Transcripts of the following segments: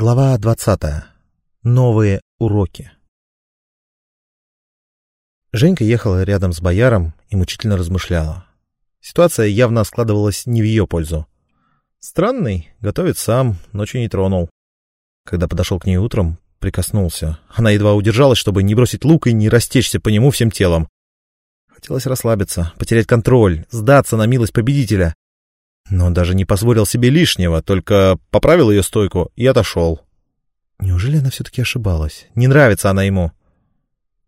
Глава 20. Новые уроки. Женька ехала рядом с бояром и мучительно размышляла. Ситуация явно складывалась не в ее пользу. Странный, готовит сам, ночью не тронул. Когда подошел к ней утром, прикоснулся. Она едва удержалась, чтобы не бросить лук и не растечься по нему всем телом. Хотелось расслабиться, потерять контроль, сдаться на милость победителя. Но даже не позволил себе лишнего, только поправил ее стойку и отошел. Неужели она все-таки ошибалась? Не нравится она ему.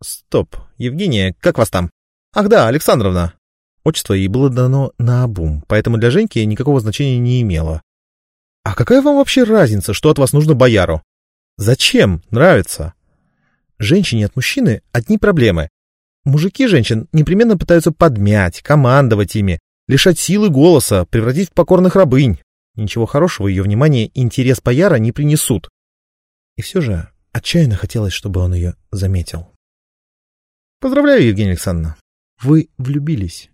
Стоп, Евгения, как вас там? Ах да, Александровна. Отчество ей было дано на обум, поэтому для Женьки никакого значения не имело. А какая вам вообще разница, что от вас нужно бояру? Зачем? Нравится. Женщине от мужчины одни проблемы. Мужики женщин непременно пытаются подмять, командовать ими, лишать силы голоса, превратить в покорных рабынь. Ничего хорошего ее внимание и интерес Паяра не принесут. И все же отчаянно хотелось, чтобы он ее заметил. Поздравляю, Евгения Александровна. Вы влюбились.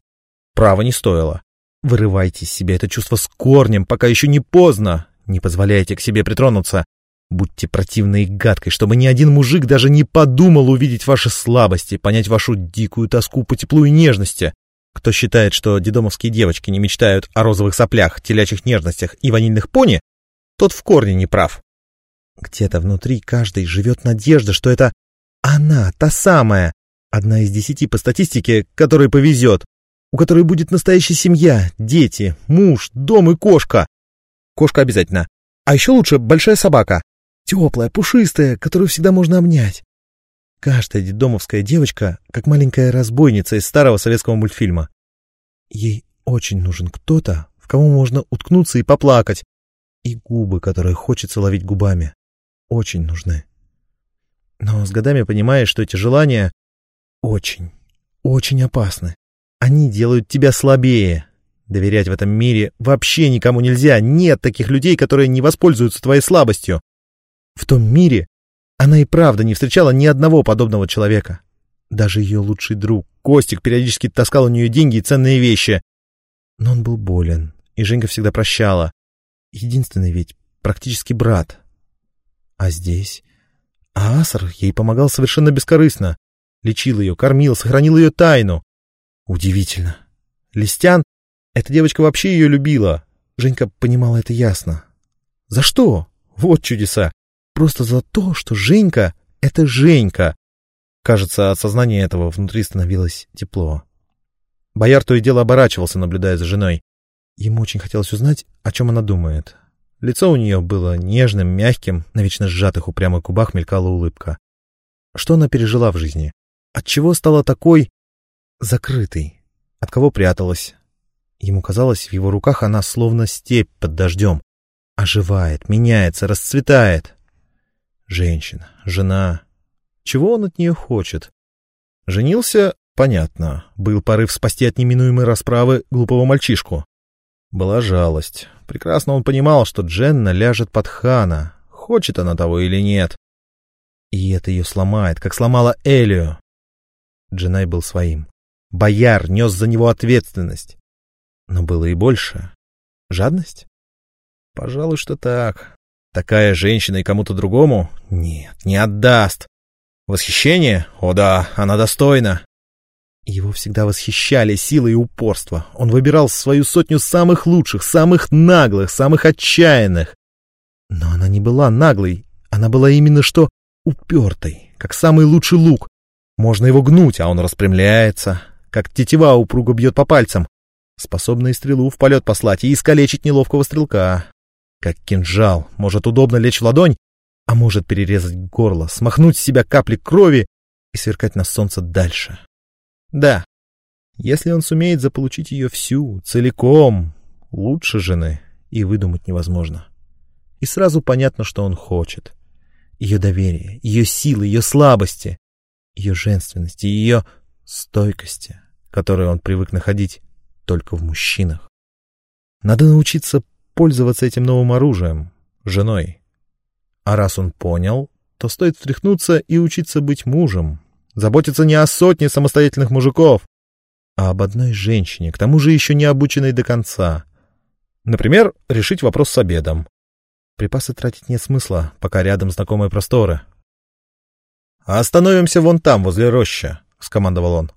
Право не стоило. Вырывайте из себя это чувство с корнем, пока еще не поздно. Не позволяйте к себе притронуться. Будьте противной и гадкой, чтобы ни один мужик даже не подумал увидеть ваши слабости, понять вашу дикую тоску по теплу и нежности. Кто считает, что дедомовские девочки не мечтают о розовых соплях, телячьих нежностях и ванильных пони, тот в корне не прав. Где-то внутри каждой живет надежда, что это она, та самая, одна из десяти по статистике, которой повезет, у которой будет настоящая семья, дети, муж, дом и кошка. Кошка обязательно. А еще лучше большая собака. Теплая, пушистая, которую всегда можно обнять. Каждая детдомовская девочка, как маленькая разбойница из старого советского мультфильма. Ей очень нужен кто-то, в кого можно уткнуться и поплакать, и губы, которые хочется ловить губами, очень нужны. Но с годами понимаешь, что эти желания очень, очень опасны. Они делают тебя слабее. Доверять в этом мире вообще никому нельзя. Нет таких людей, которые не воспользуются твоей слабостью. В том мире она и правда не встречала ни одного подобного человека. Даже ее лучший друг, Костик, периодически таскал у нее деньги и ценные вещи. Но он был болен, и Женька всегда прощала. Единственный ведь практически брат. А здесь... А Асар ей помогал совершенно бескорыстно. Лечил ее, кормил, сохранил ее тайну. Удивительно. Листян, эта девочка вообще ее любила. Женька понимала это ясно. За что? Вот чудеса. Просто за то, что Женька — это Женька. Кажется, от сознания этого внутри становилось тепло. Бояр то и дело оборачивался, наблюдая за женой. Ему очень хотелось узнать, о чем она думает. Лицо у нее было нежным, мягким, на вечно сжатых упрямых губах мелькала улыбка. Что она пережила в жизни? Отчего стала такой... закрытой? От кого пряталась? Ему казалось, в его руках она словно степь под дождем. Оживает, меняется, расцветает. Женщина, жена. Чего он от нее хочет? Женился? Понятно. Был порыв спасти от неминуемой расправы глупого мальчишку. Была жалость. Прекрасно он понимал, что Дженна ляжет под хана, хочет она того или нет. И это ее сломает, как сломала Элию. Дженай был своим. Бояр нес за него ответственность. Но было и больше. Жадность? Пожалуй, что так. Такая женщина и кому-то другому? Нет, не отдаст. Восхищение? О да, она достойна. Его всегда восхищали сила и упорство. Он выбирал свою сотню самых лучших, самых наглых, самых отчаянных. Но она не была наглой, она была именно что упертой, как самый лучший лук. Можно его гнуть, а он распрямляется, как тетива упруго бьет по пальцам, способный стрелу в полет послать и искалечить неловкого стрелка. Как кинжал, может удобно лечь в ладонь, а может перерезать горло, смахнуть с себя капли крови и сверкать на солнце дальше. Да, если он сумеет заполучить ее всю, целиком, лучше жены и выдумать невозможно. И сразу понятно, что он хочет. Ее доверие, ее силы, ее слабости, ее женственности, ее стойкости, которые он привык находить только в мужчинах. Надо научиться пользоваться этим новым оружием, женой. А раз он понял, то стоит встряхнуться и учиться быть мужем, заботиться не о сотне самостоятельных мужиков, а об одной женщине, к тому же еще не обученной до конца. Например, решить вопрос с обедом. Припасы тратить нет смысла, пока рядом знакомые просторы. «Остановимся вон там, возле рощи», — скомандовал он.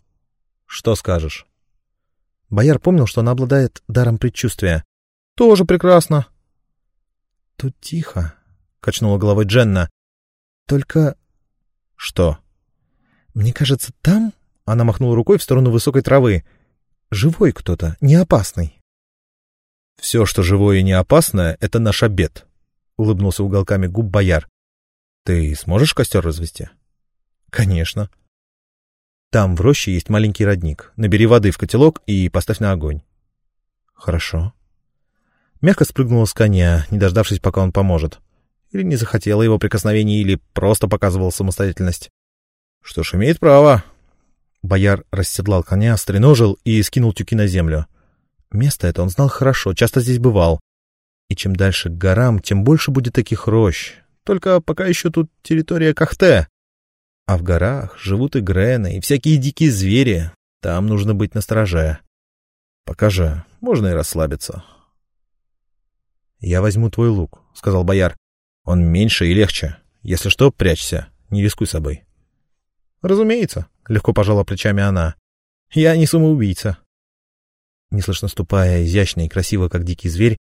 «Что скажешь?» Бояр помнил, что она обладает даром предчувствия. «Тоже прекрасно». «Тут тихо», — качнула головой Дженна. «Только...» «Что?» «Мне кажется, там...» — она махнула рукой в сторону высокой травы. «Живой кто-то, не опасный». «Все, что живое и не опасное, — это наш обед», — улыбнулся уголками губ бояр. «Ты сможешь костер развести?» «Конечно». «Там в роще есть маленький родник. Набери воды в котелок и поставь на огонь». «Хорошо». Мягко спрыгнула с коня, не дождавшись, пока он поможет. Или не захотела его прикосновений, или просто показывала самостоятельность. Что ж, имеет право. Бояр расседлал коня, стреножил и скинул тюки на землю. Место это он знал хорошо, часто здесь бывал. И чем дальше к горам, тем больше будет таких рощ. Только пока еще тут территория Кахте. А в горах живут и грены, и всякие дикие звери. Там нужно быть настороже. Пока же можно и расслабиться. — Я возьму твой лук, — сказал бояр. — Он меньше и легче. Если что, прячься, не рискуй собой. — Разумеется, — легко пожала плечами она. — Я не самоубийца. Неслышно ступая, изящно и красиво, как дикий зверь,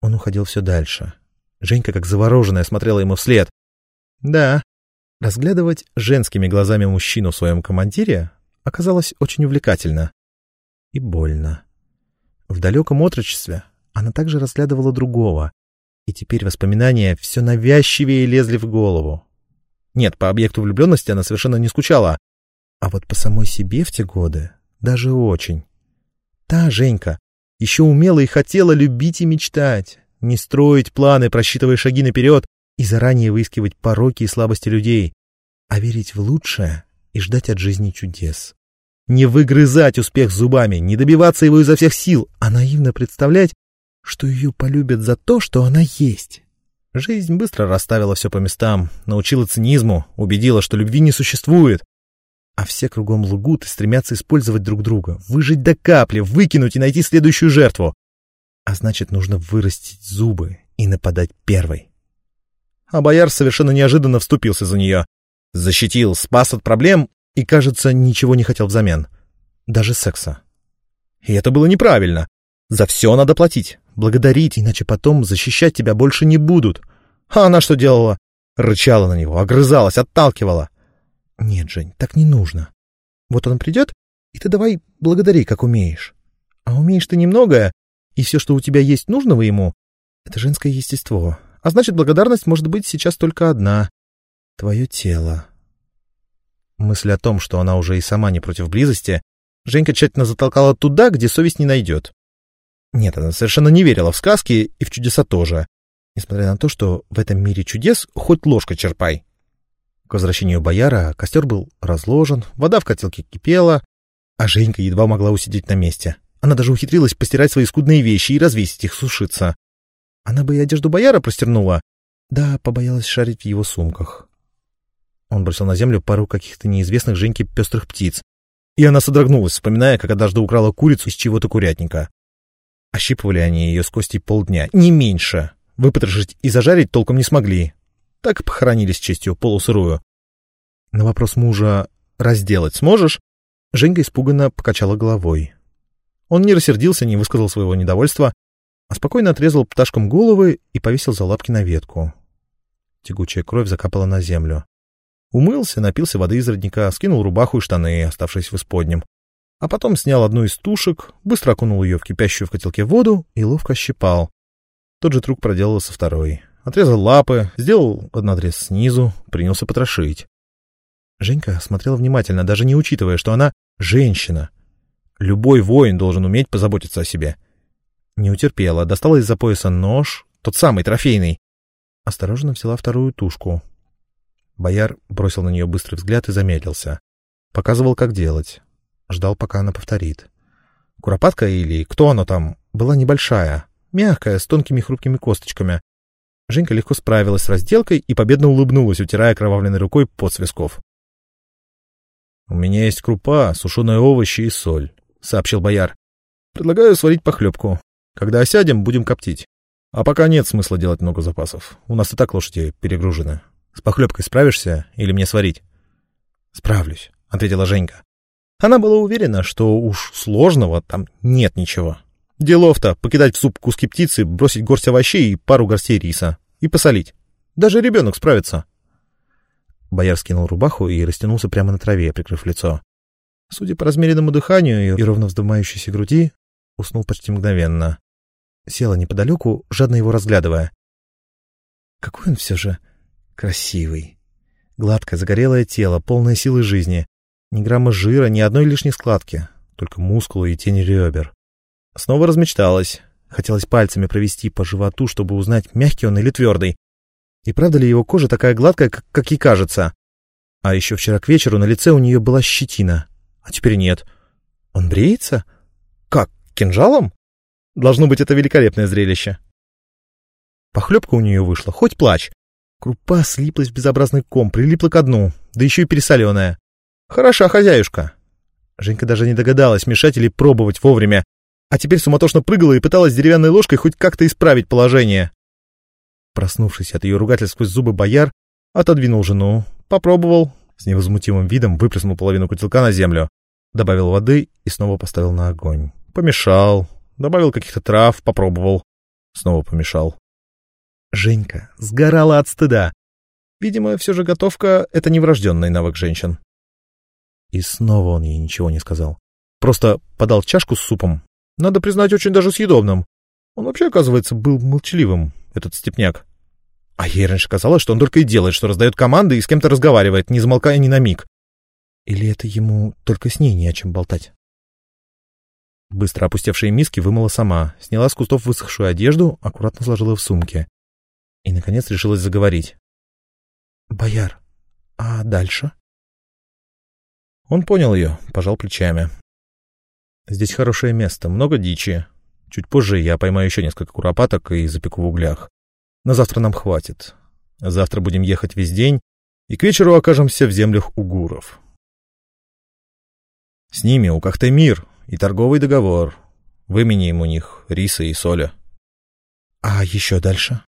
он уходил все дальше. Женька, как завороженная, смотрела ему вслед. Да, разглядывать женскими глазами мужчину в своем командире оказалось очень увлекательно. И больно. В далеком отрочестве она также разглядывала другого, и теперь воспоминания все навязчивее лезли в голову. Нет, по объекту влюбленности она совершенно не скучала. А вот по самой себе в те годы даже очень. Та Женька еще умела и хотела любить и мечтать, не строить планы, просчитывая шаги наперед и заранее выискивать пороки и слабости людей, а верить в лучшее и ждать от жизни чудес. Не выгрызать успех зубами, не добиваться его изо всех сил, а наивно представлять, что ее полюбят за то, что она есть. Жизнь быстро расставила все по местам, научила цинизму, убедила, что любви не существует. А все кругом лгут и стремятся использовать друг друга, выжить до капли, выкинуть и найти следующую жертву. А значит, нужно вырастить зубы и нападать первой. А бояр совершенно неожиданно вступился за нее. Защитил, спас от проблем и, кажется, ничего не хотел взамен. Даже секса. И это было неправильно. За все надо платить благодарить, иначе потом защищать тебя больше не будут. А она что делала? Рычала на него, огрызалась, отталкивала. Нет, Жень, так не нужно. Вот он придет, и ты давай благодари, как умеешь. А умеешь ты немногое, и все, что у тебя есть нужного ему, это женское естество. А значит, благодарность может быть сейчас только одна — твое тело. Мысль о том, что она уже и сама не против близости, Женька тщательно затолкала туда, где совесть не найдет. Нет, она совершенно не верила в сказки и в чудеса тоже, несмотря на то, что в этом мире чудес хоть ложка черпай. К возвращению бояра костер был разложен, вода в котелке кипела, а Женька едва могла усидеть на месте. Она даже ухитрилась постирать свои скудные вещи и развесить их сушиться. Она бы и одежду бояра простернула, да побоялась шарить в его сумках. Он бросил на землю пару каких-то неизвестных Женьке пестрых птиц, и она содрогнулась, вспоминая, как однажды украла курицу из чего-то курятника. Ощипывали они ее с кости полдня, не меньше. Выпотрошить и зажарить толком не смогли. Так похоронили с честью, полусырую. На вопрос мужа «разделать сможешь?» Женька испуганно покачала головой. Он не рассердился, не высказал своего недовольства, а спокойно отрезал пташкам головы и повесил за лапки на ветку. Тягучая кровь закапала на землю. Умылся, напился воды из родника, скинул рубаху и штаны, оставшись в исподнем, а потом снял одну из тушек, быстро окунул ее в кипящую в котелке воду и ловко щипал. Тот же трюк проделал со второй. Отрезал лапы, сделал однодрез снизу, принялся потрошить. Женька смотрела внимательно, даже не учитывая, что она женщина. Любой воин должен уметь позаботиться о себе. Не утерпела, достала из-за пояса нож, тот самый трофейный. Осторожно взяла вторую тушку. Бояр бросил на нее быстрый взгляд и замедлился. Показывал, как делать ждал, пока она повторит. Куропатка или кто оно там, была небольшая, мягкая, с тонкими хрупкими косточками. Женька легко справилась с разделкой и победно улыбнулась, утирая кровавленной рукой под свисков. — У меня есть крупа, сушеные овощи и соль, — сообщил бояр. — Предлагаю сварить похлебку. Когда осядем, будем коптить. А пока нет смысла делать много запасов. У нас и так лошади перегружены. С похлебкой справишься или мне сварить? Справлюсь, ответила Женька. Она была уверена, что уж сложного там нет ничего. Делов-то покидать в суп куски птицы, бросить горсть овощей и пару горстей риса. И посолить. Даже ребенок справится. Бояр скинул рубаху и растянулся прямо на траве, прикрыв лицо. Судя по размеренному дыханию и ровно вздымающейся груди, уснул почти мгновенно. Села неподалеку, жадно его разглядывая. Какой он все же красивый. Гладкое, загорелое тело, полное силы жизни. Ни грамма жира, ни одной лишней складки. Только мускулы и тени ребер. Снова размечталась. Хотелось пальцами провести по животу, чтобы узнать, мягкий он или твердый. И правда ли его кожа такая гладкая, как, как ей кажется? А еще вчера к вечеру на лице у нее была щетина. А теперь нет. Он бреется? Как, кинжалом? Должно быть, это великолепное зрелище. Похлебка у нее вышла, хоть плачь. Крупа слиплась в безобразный ком, прилипла к дну, да еще и пересоленая. Хороша хозяюшка. Женька даже не догадалась мешать или пробовать вовремя, а теперь суматошно прыгала и пыталась деревянной ложкой хоть как-то исправить положение. Проснувшись от ее ругательств сквозь зубы бояр, отодвинул жену, попробовал, с невозмутимым видом выплеснул половину котелка на землю, добавил воды и снова поставил на огонь. Помешал, добавил каких-то трав, попробовал, снова помешал. Женька сгорала от стыда. Видимо, все же готовка — это не врожденный навык женщин. И снова он ей ничего не сказал. Просто подал чашку с супом, надо признать, очень даже съедобным. Он вообще, оказывается, был молчаливым, этот степняк. А ей раньше казалось, что он только и делает, что раздает команды и с кем-то разговаривает, не замолкая ни на миг. Или это ему только с ней не о чем болтать? Быстро опустевшие миски вымыла сама, сняла с кустов высохшую одежду, аккуратно сложила в сумке. И, наконец, решилась заговорить. «Бояр, а дальше?» Он понял ее, пожал плечами. Здесь хорошее место, много дичи. Чуть позже я поймаю еще несколько куропаток и запеку в углях. На завтра нам хватит. Завтра будем ехать весь день, и к вечеру окажемся в землях угуров. С ними у Кахты мир и торговый договор. Выменяем у них риса и соля. А еще дальше?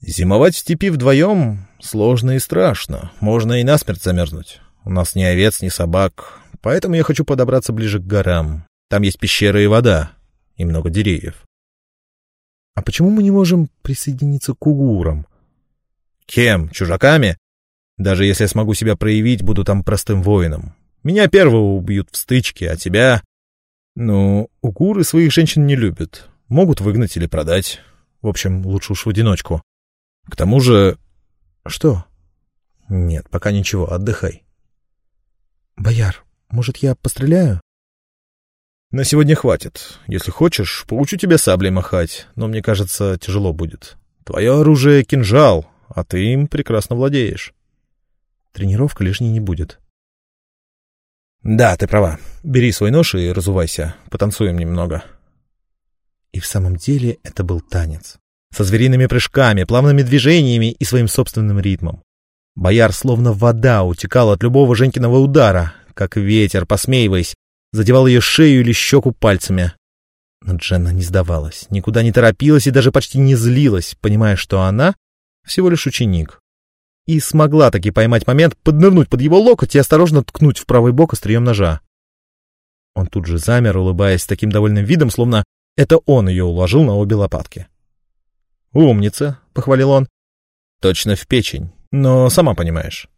Зимовать в степи вдвоем сложно и страшно. Можно и насмерть замерзнуть. У нас ни овец, ни собак, поэтому я хочу подобраться ближе к горам. Там есть пещеры и вода, и много деревьев. А почему мы не можем присоединиться к угурам? Кем? Чужаками? Даже если я смогу себя проявить, буду там простым воином. Меня первого убьют в стычке, а тебя... Ну, угуры своих женщин не любят. Могут выгнать или продать. В общем, лучше уж в одиночку. К тому же... Что? Нет, пока ничего, отдыхай. Бояр, может, я постреляю? На сегодня хватит. Если хочешь, поучу тебя саблей махать, но мне кажется, тяжело будет. Твое оружие — кинжал, а ты им прекрасно владеешь. Тренировка лишней не будет. Да, ты права. Бери свой нож и разувайся. Потанцуем немного. И в самом деле это был танец. Со звериными прыжками, плавными движениями и своим собственным ритмом. Бояр словно вода утекал от любого Женькиного удара, как ветер, посмеиваясь, задевал ее шею или щеку пальцами. Но Дженна не сдавалась, никуда не торопилась и даже почти не злилась, понимая, что она всего лишь ученик. И смогла таки поймать момент, поднырнуть под его локоть и осторожно ткнуть в правый бок острием ножа. Он тут же замер, улыбаясь таким довольным видом, словно это он ее уложил на обе лопатки. «Умница», — похвалил он. «Точно в печень, но сама понимаешь».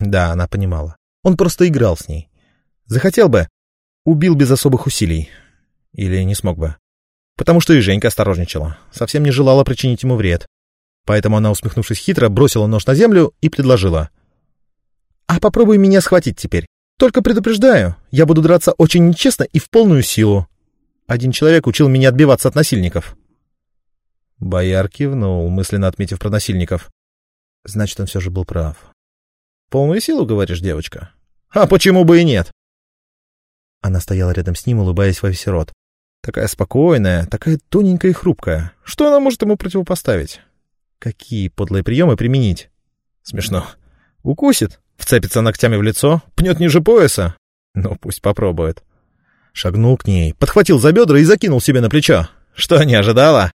Да, она понимала. Он просто играл с ней. Захотел бы, убил без особых усилий. Или не смог бы. Потому что и Женька осторожничала, совсем не желала причинить ему вред. Поэтому она, усмехнувшись хитро, бросила нож на землю и предложила. «А попробуй меня схватить теперь. Только предупреждаю, я буду драться очень нечестно и в полную силу. Один человек учил меня отбиваться от насильников». Бояр кивнул, мысленно отметив про насильников. Значит, он все же был прав. «Полную силу, говоришь, девочка?» «А почему бы и нет?» Она стояла рядом с ним, улыбаясь во весь рот. Такая спокойная, такая тоненькая и хрупкая. Что она может ему противопоставить? Какие подлые приемы применить? Смешно. Укусит, вцепится ногтями в лицо, пнет ниже пояса. Ну, пусть попробует. Шагнул к ней, подхватил за бедра и закинул себе на плечо. Что, не ожидала?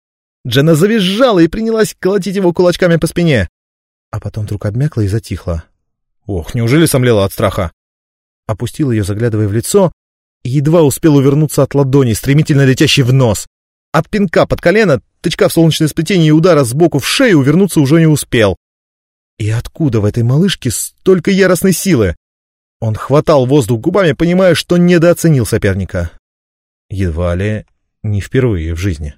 Джена завизжала и принялась колотить его кулачками по спине. А потом вдруг обмякла и затихла. Ох, неужели сомлела от страха? Опустил ее, заглядывая в лицо, и едва успел увернуться от ладони, стремительно летящей в нос. От пинка под колено, тычка в солнечное сплетение и удара сбоку в шею увернуться уже не успел. И откуда в этой малышке столько яростной силы? Он хватал воздух губами, понимая, что недооценил соперника. Едва ли не впервые в жизни.